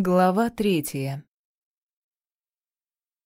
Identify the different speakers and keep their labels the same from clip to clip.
Speaker 1: Глава третья.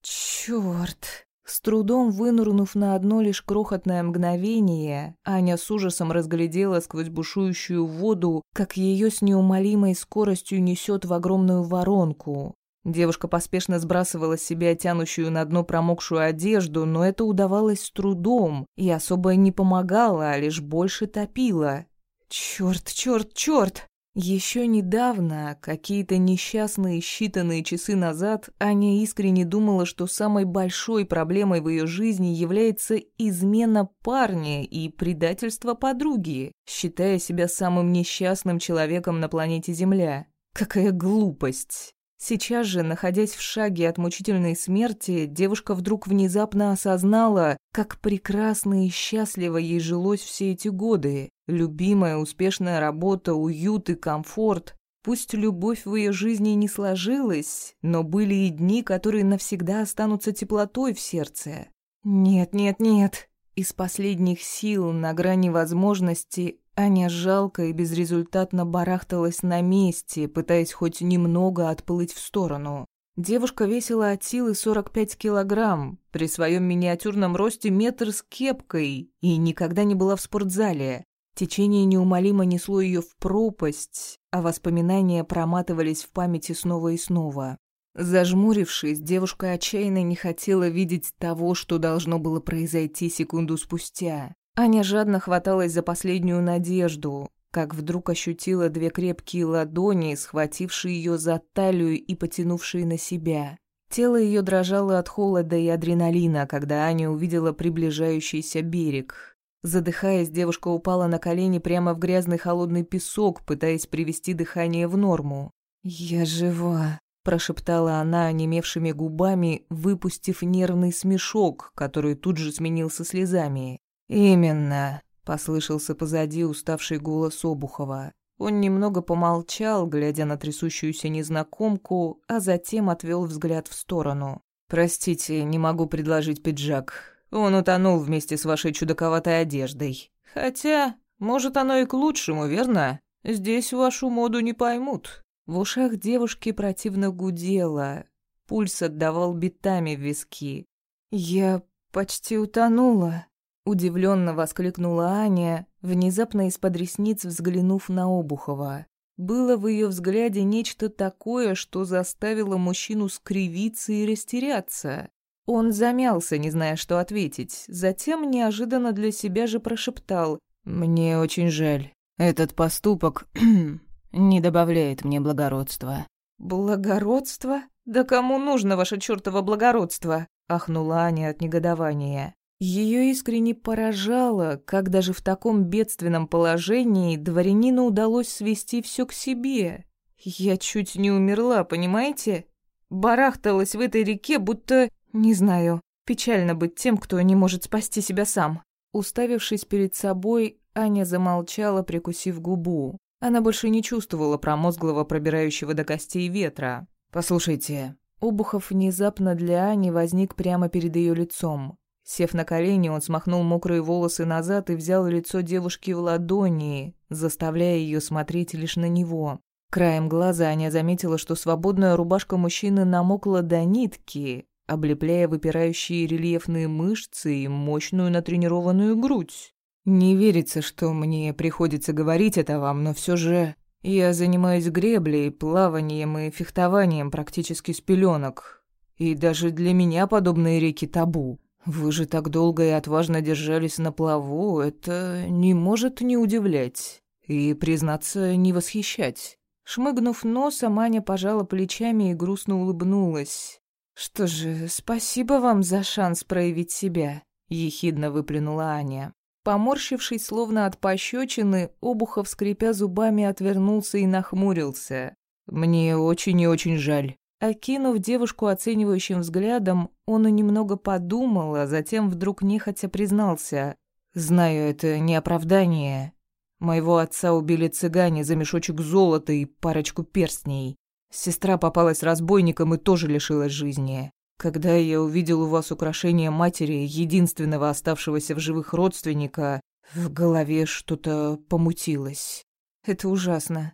Speaker 1: Чёрт! С трудом вынырнув на одно лишь крохотное мгновение, Аня с ужасом разглядела сквозь бушующую воду, как её с неумолимой скоростью несёт в огромную воронку. Девушка поспешно сбрасывала с себя тянущую на дно промокшую одежду, но это удавалось с трудом и особо не помогало, а лишь больше топило. Чёрт, чёрт, чёрт! Еще недавно, какие-то несчастные считанные часы назад, Аня искренне думала, что самой большой проблемой в ее жизни является измена парня и предательство подруги, считая себя самым несчастным человеком на планете Земля. Какая глупость! Сейчас же, находясь в шаге от мучительной смерти, девушка вдруг внезапно осознала, как прекрасно и счастливо ей жилось все эти годы. Любимая, успешная работа, уют и комфорт. Пусть любовь в ее жизни не сложилась, но были и дни, которые навсегда останутся теплотой в сердце. Нет, нет, нет. Из последних сил, на грани возможности, Аня жалко и безрезультатно барахталась на месте, пытаясь хоть немного отплыть в сторону. Девушка весила от силы 45 килограмм, при своем миниатюрном росте метр с кепкой и никогда не была в спортзале. Течение неумолимо несло ее в пропасть, а воспоминания проматывались в памяти снова и снова. Зажмурившись, девушка отчаянно не хотела видеть того, что должно было произойти секунду спустя. Аня жадно хваталась за последнюю надежду, как вдруг ощутила две крепкие ладони, схватившие ее за талию и потянувшие на себя. Тело ее дрожало от холода и адреналина, когда Аня увидела приближающийся берег. Задыхаясь, девушка упала на колени прямо в грязный холодный песок, пытаясь привести дыхание в норму. «Я жива», – прошептала она онемевшими губами, выпустив нервный смешок, который тут же сменился слезами. «Именно», — послышался позади уставший голос Обухова. Он немного помолчал, глядя на трясущуюся незнакомку, а затем отвел взгляд в сторону. «Простите, не могу предложить пиджак. Он утонул вместе с вашей чудаковатой одеждой. Хотя, может, оно и к лучшему, верно? Здесь вашу моду не поймут». В ушах девушки противно гудело. Пульс отдавал битами в виски. «Я почти утонула», Удивленно воскликнула Аня, внезапно из-под ресниц взглянув на Обухова. Было в ее взгляде нечто такое, что заставило мужчину скривиться и растеряться. Он замялся, не зная, что ответить. Затем неожиданно для себя же прошептал «Мне очень жаль. Этот поступок не добавляет мне благородства». «Благородство? Да кому нужно ваше чёртово благородство?» — ахнула Аня от негодования. Ее искренне поражало, как даже в таком бедственном положении дворянину удалось свести все к себе. Я чуть не умерла, понимаете? Барахталась в этой реке, будто... Не знаю, печально быть тем, кто не может спасти себя сам. Уставившись перед собой, Аня замолчала, прикусив губу. Она больше не чувствовала промозглого, пробирающего до костей ветра. «Послушайте». Обухов внезапно для Ани возник прямо перед ее лицом. Сев на колени, он смахнул мокрые волосы назад и взял лицо девушки в ладони, заставляя ее смотреть лишь на него. Краем глаза Аня заметила, что свободная рубашка мужчины намокла до нитки, облепляя выпирающие рельефные мышцы и мощную натренированную грудь. «Не верится, что мне приходится говорить это вам, но все же я занимаюсь греблей, плаванием и фехтованием практически с пеленок. И даже для меня подобные реки табу. Вы же так долго и отважно держались на плаву, это не может не удивлять и, признаться, не восхищать. Шмыгнув носом, Аня пожала плечами и грустно улыбнулась. «Что же, спасибо вам за шанс проявить себя», — ехидно выплюнула Аня. Поморщившись, словно от пощечины, Обухов, скрипя зубами, отвернулся и нахмурился. «Мне очень и очень жаль. Окинув девушку оценивающим взглядом, он немного подумал, а затем вдруг нехотя признался. «Знаю, это не оправдание. Моего отца убили цыгане за мешочек золота и парочку перстней. Сестра попалась разбойником и тоже лишилась жизни. Когда я увидел у вас украшение матери, единственного оставшегося в живых родственника, в голове что-то помутилось. Это ужасно.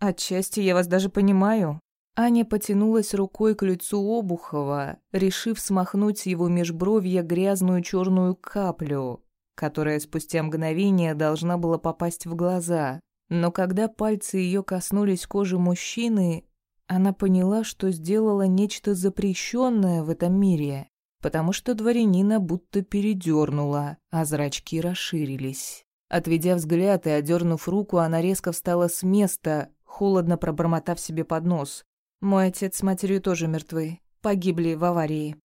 Speaker 1: Отчасти я вас даже понимаю. Аня потянулась рукой к лицу Обухова, решив смахнуть с его межбровья грязную черную каплю, которая спустя мгновение должна была попасть в глаза. Но когда пальцы ее коснулись кожи мужчины, она поняла, что сделала нечто запрещенное в этом мире, потому что дворянина будто передернула, а зрачки расширились. Отведя взгляд и одернув руку, она резко встала с места, холодно пробормотав себе под нос. Мой отец с матерью тоже мертвы. Погибли в аварии.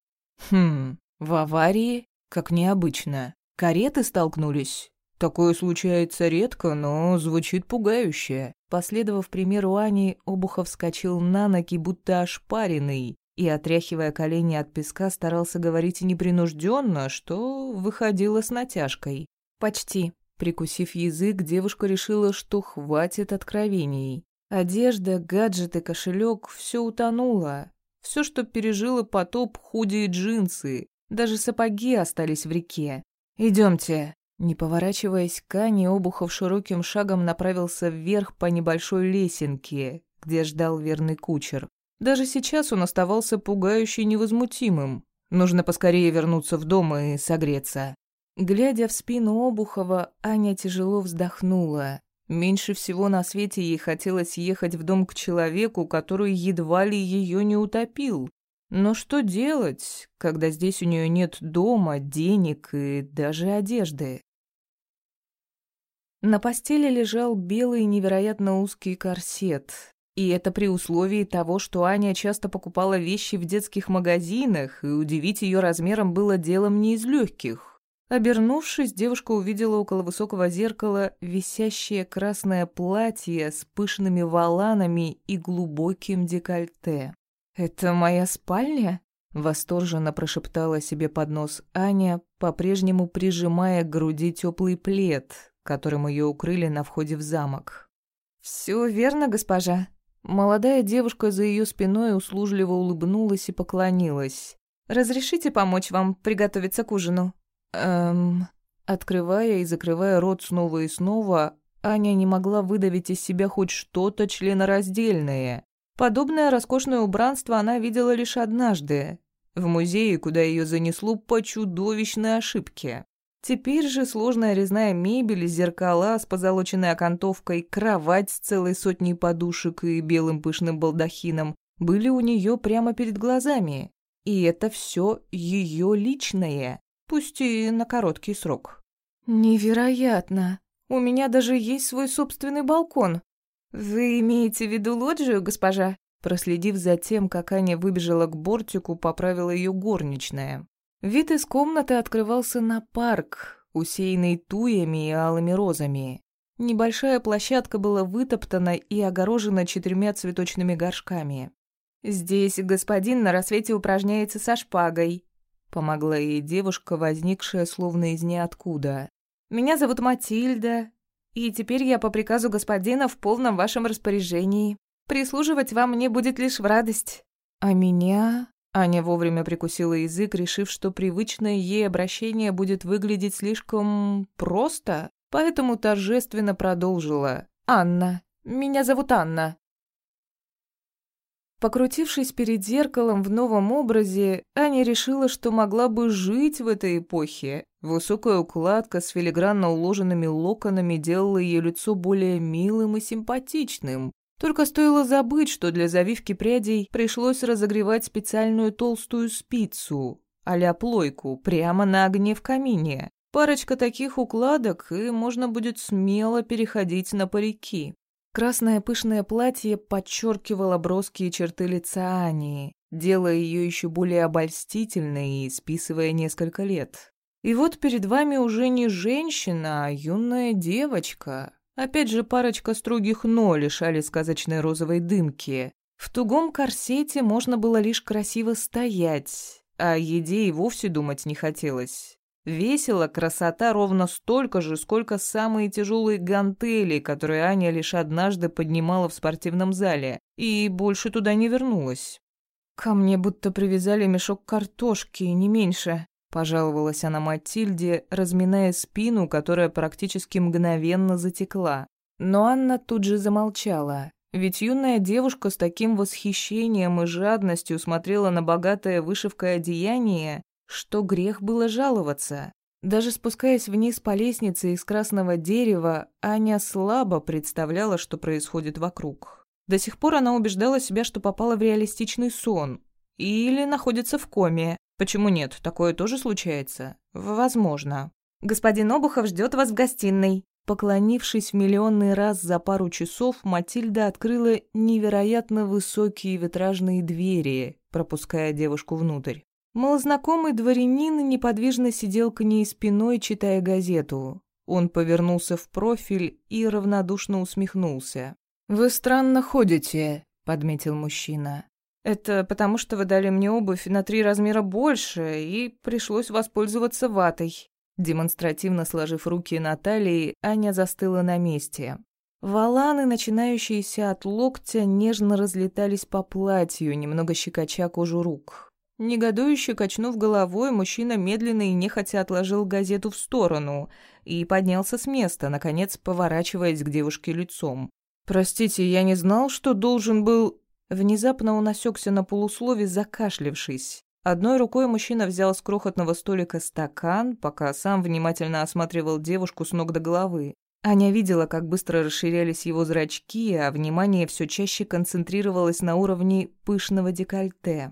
Speaker 1: Хм, в аварии? Как необычно. Кареты столкнулись? Такое случается редко, но звучит пугающе. Последовав примеру Ани, Обухов вскочил на ноги, будто ошпаренный, и, отряхивая колени от песка, старался говорить непринужденно, что выходило с натяжкой. «Почти». Прикусив язык, девушка решила, что хватит откровений. Одежда, гаджеты, кошелек — все утонуло. Все, что пережило потоп, худи и джинсы. Даже сапоги остались в реке. Идемте. Не поворачиваясь к Обухов широким шагом направился вверх по небольшой лесенке, где ждал верный кучер. Даже сейчас он оставался пугающе невозмутимым. Нужно поскорее вернуться в дом и согреться. Глядя в спину Обухова, Аня тяжело вздохнула. Меньше всего на свете ей хотелось ехать в дом к человеку, который едва ли ее не утопил. Но что делать, когда здесь у нее нет дома, денег и даже одежды? На постели лежал белый невероятно узкий корсет. И это при условии того, что Аня часто покупала вещи в детских магазинах, и удивить ее размером было делом не из легких. Обернувшись, девушка увидела около высокого зеркала висящее красное платье с пышными воланами и глубоким декольте. «Это моя спальня?» — восторженно прошептала себе под нос Аня, по-прежнему прижимая к груди теплый плед, которым ее укрыли на входе в замок. «Все верно, госпожа». Молодая девушка за ее спиной услужливо улыбнулась и поклонилась. «Разрешите помочь вам приготовиться к ужину?» Эм... Открывая и закрывая рот снова и снова, Аня не могла выдавить из себя хоть что-то членораздельное. Подобное роскошное убранство она видела лишь однажды, в музее, куда ее занесло по чудовищной ошибке. Теперь же сложная резная мебель, зеркала с позолоченной окантовкой, кровать с целой сотней подушек и белым пышным балдахином были у нее прямо перед глазами. И это все ее личное пусть и на короткий срок. «Невероятно! У меня даже есть свой собственный балкон. Вы имеете в виду лоджию, госпожа?» Проследив за тем, как Аня выбежала к бортику, поправила ее горничная. Вид из комнаты открывался на парк, усеянный туями и алыми розами. Небольшая площадка была вытоптана и огорожена четырьмя цветочными горшками. «Здесь господин на рассвете упражняется со шпагой», Помогла ей девушка, возникшая словно из ниоткуда. «Меня зовут Матильда, и теперь я по приказу господина в полном вашем распоряжении. Прислуживать вам мне будет лишь в радость». «А меня?» Аня вовремя прикусила язык, решив, что привычное ей обращение будет выглядеть слишком просто, поэтому торжественно продолжила. «Анна. Меня зовут Анна». Покрутившись перед зеркалом в новом образе, Аня решила, что могла бы жить в этой эпохе. Высокая укладка с филигранно уложенными локонами делала ее лицо более милым и симпатичным. Только стоило забыть, что для завивки прядей пришлось разогревать специальную толстую спицу, а плойку, прямо на огне в камине. Парочка таких укладок, и можно будет смело переходить на парики. Красное пышное платье подчеркивало броские черты лица Ани, делая ее еще более обольстительной и списывая несколько лет. И вот перед вами уже не женщина, а юная девочка. Опять же парочка строгих «но» лишали сказочной розовой дымки. В тугом корсете можно было лишь красиво стоять, а еде и вовсе думать не хотелось. Весила красота ровно столько же, сколько самые тяжелые гантели, которые Аня лишь однажды поднимала в спортивном зале, и больше туда не вернулась. «Ко мне будто привязали мешок картошки, не меньше», — пожаловалась она Матильде, разминая спину, которая практически мгновенно затекла. Но Анна тут же замолчала. Ведь юная девушка с таким восхищением и жадностью смотрела на богатое вышивкой одеяние, что грех было жаловаться. Даже спускаясь вниз по лестнице из красного дерева, Аня слабо представляла, что происходит вокруг. До сих пор она убеждала себя, что попала в реалистичный сон. Или находится в коме. Почему нет? Такое тоже случается? Возможно. «Господин Обухов ждет вас в гостиной». Поклонившись в миллионный раз за пару часов, Матильда открыла невероятно высокие витражные двери, пропуская девушку внутрь. Малознакомый дворянин неподвижно сидел к ней спиной, читая газету. Он повернулся в профиль и равнодушно усмехнулся. «Вы странно ходите», — подметил мужчина. «Это потому, что вы дали мне обувь на три размера больше, и пришлось воспользоваться ватой». Демонстративно сложив руки на талии, Аня застыла на месте. Валаны, начинающиеся от локтя, нежно разлетались по платью, немного щекоча кожу рук. Негодующе качнув головой, мужчина медленно и нехотя отложил газету в сторону и поднялся с места, наконец поворачиваясь к девушке лицом. «Простите, я не знал, что должен был...» Внезапно он осекся на полуслове, закашлившись. Одной рукой мужчина взял с крохотного столика стакан, пока сам внимательно осматривал девушку с ног до головы. Аня видела, как быстро расширялись его зрачки, а внимание все чаще концентрировалось на уровне пышного декольте.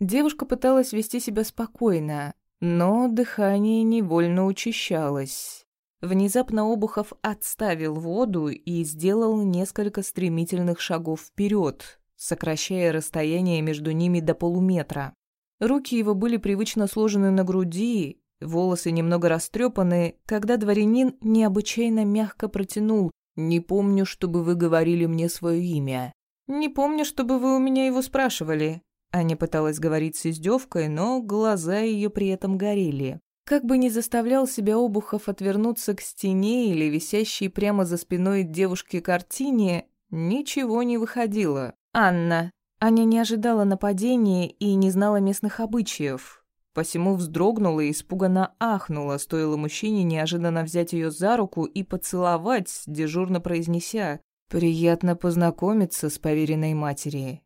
Speaker 1: Девушка пыталась вести себя спокойно, но дыхание невольно учащалось. Внезапно Обухов отставил воду и сделал несколько стремительных шагов вперед, сокращая расстояние между ними до полуметра. Руки его были привычно сложены на груди, волосы немного растрепаны, когда дворянин необычайно мягко протянул «Не помню, чтобы вы говорили мне свое имя». «Не помню, чтобы вы у меня его спрашивали», Аня пыталась говорить с издевкой, но глаза ее при этом горели. Как бы ни заставлял себя Обухов отвернуться к стене или висящей прямо за спиной девушки картине, ничего не выходило. «Анна». Аня не ожидала нападения и не знала местных обычаев. Посему вздрогнула и испуганно ахнула, стоило мужчине неожиданно взять ее за руку и поцеловать, дежурно произнеся «Приятно познакомиться с поверенной матерью.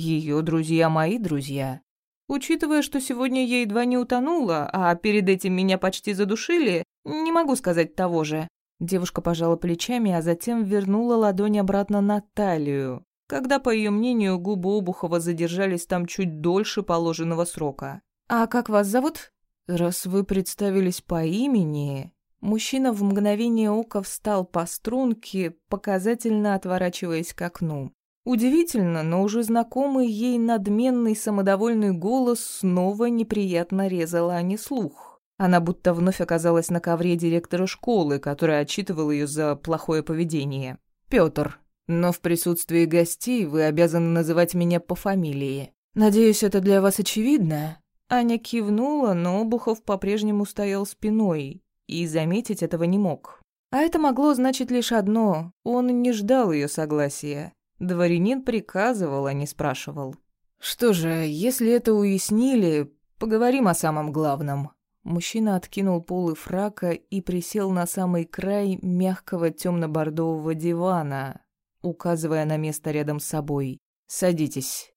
Speaker 1: Ее друзья мои друзья. Учитывая, что сегодня я едва не утонула, а перед этим меня почти задушили, не могу сказать того же. Девушка пожала плечами, а затем вернула ладонь обратно на талию, когда, по ее мнению, губы Обухова задержались там чуть дольше положенного срока. «А как вас зовут?» «Раз вы представились по имени...» Мужчина в мгновение ока встал по струнке, показательно отворачиваясь к окну. Удивительно, но уже знакомый ей надменный самодовольный голос снова неприятно резал Ане слух. Она будто вновь оказалась на ковре директора школы, который отчитывал ее за плохое поведение. «Пётр, но в присутствии гостей вы обязаны называть меня по фамилии. Надеюсь, это для вас очевидно?» Аня кивнула, но Обухов по-прежнему стоял спиной и заметить этого не мог. А это могло значить лишь одно — он не ждал ее согласия. Дворянин приказывал, а не спрашивал. «Что же, если это уяснили, поговорим о самом главном». Мужчина откинул полы фрака и присел на самый край мягкого темно-бордового дивана, указывая на место рядом с собой. «Садитесь».